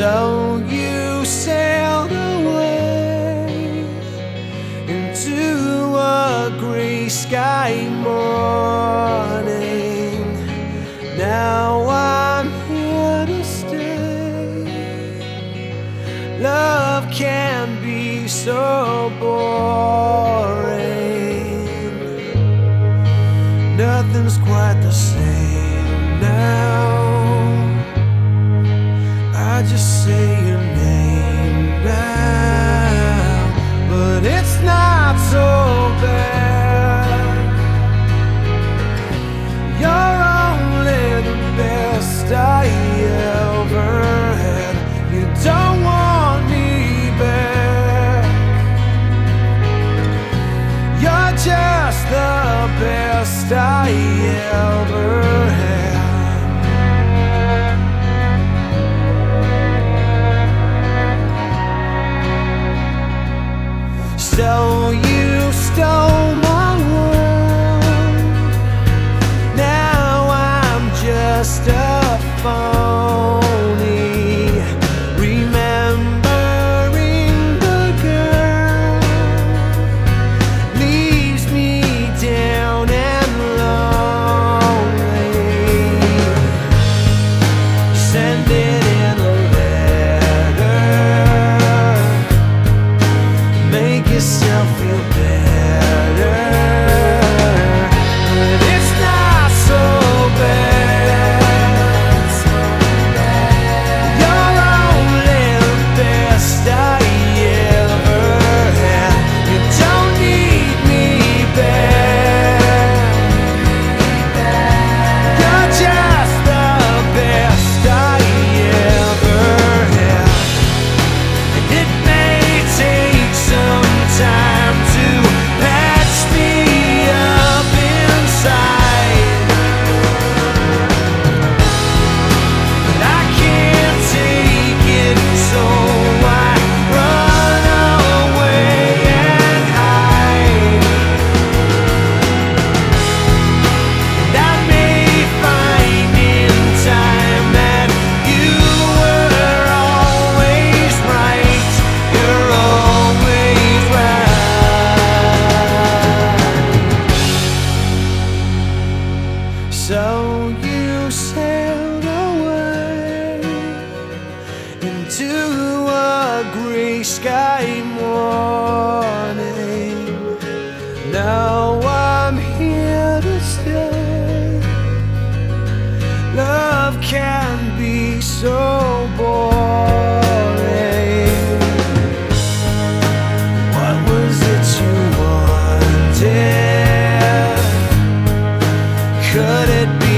So you sailed away into a grey sky morning. Now I'm here to stay. Love can be so boring. I ever had. So you stole my world. Now I'm just a phony. To a grey sky morning. Now I'm here to stay. Love can be so boring. What was it you wanted? Could it be?